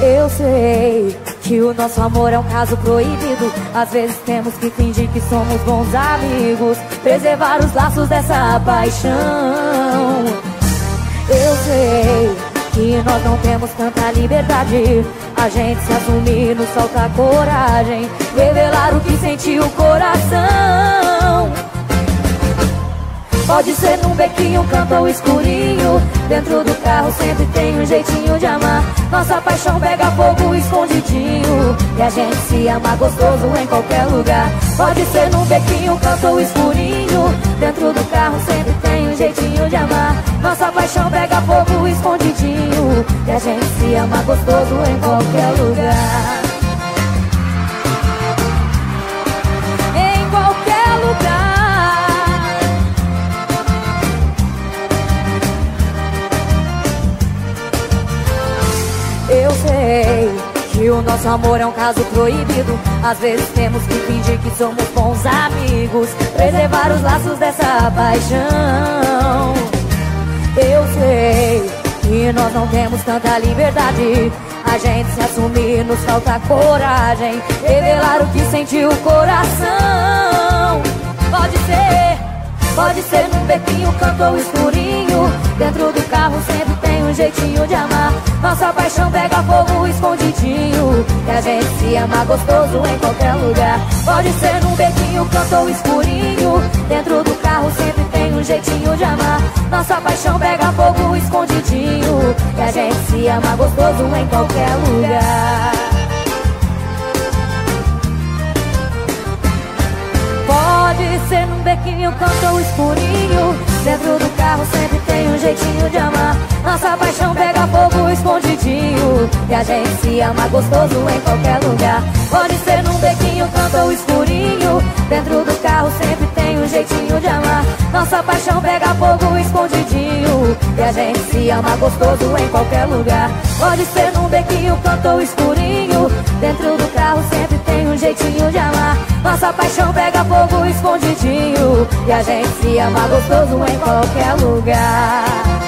Eu sei que o nosso amor é um caso proibido. Às vezes temos que fingir que somos bons amigos, preservar os laços dessa paixão. Eu sei que nós não temos tanta liberdade. A gente se assumir nos falta coragem, revelar o que sentiu o coração. Pode ser num bequinho, canto ou escurinho. Dentro do carro sempre tem um jeitinho de amar. Nossa paixão pega fogo escondidinho. E a gente se ama gostoso em qualquer lugar. Pode ser num bequinho, canto ou escurinho. Dentro do carro sempre tem um jeitinho de amar. Nossa paixão pega fogo escondidinho. E a gente se ama gostoso em qualquer lugar Eu sei que o nosso amor é um caso proibido. Às vezes temos que fingir que somos bons amigos, preservar os laços dessa paixão. Eu sei que nós não temos tanta liberdade. A gente se assumir nos falta coragem, revelar o que sentiu o coração. Pode ser, pode ser num bequinho, canto ou escurinho. Dentro do carro sempre um jeitinho de amar. Nossa paixão pega fogo escondidinho. E a gente se ama gostoso em qualquer lugar. Pode ser num bequinho, canto ou escurinho. Dentro do carro sempre tem um jeitinho de amar. Nossa paixão pega fogo escondidinho. E a gente se ama gostoso em qualquer lugar. Pode ser num bequinho, canto ou escurinho. Dentro do carro sempre jeitinho de amar. Nossa paixão pega fogo escondidinho. E a gente se ama gostoso em qualquer lugar. Pode ser num bequinho, canto ou escurinho. Dentro do carro sempre tem um jeitinho de amar. Nossa paixão pega fogo escondidinho. E a gente se ama gostoso em qualquer lugar. Pode ser num bequinho, canto ou escurinho. Dentro Nossa paixão pega fogo escondidinho. E a gente se ama gostoso em qualquer lugar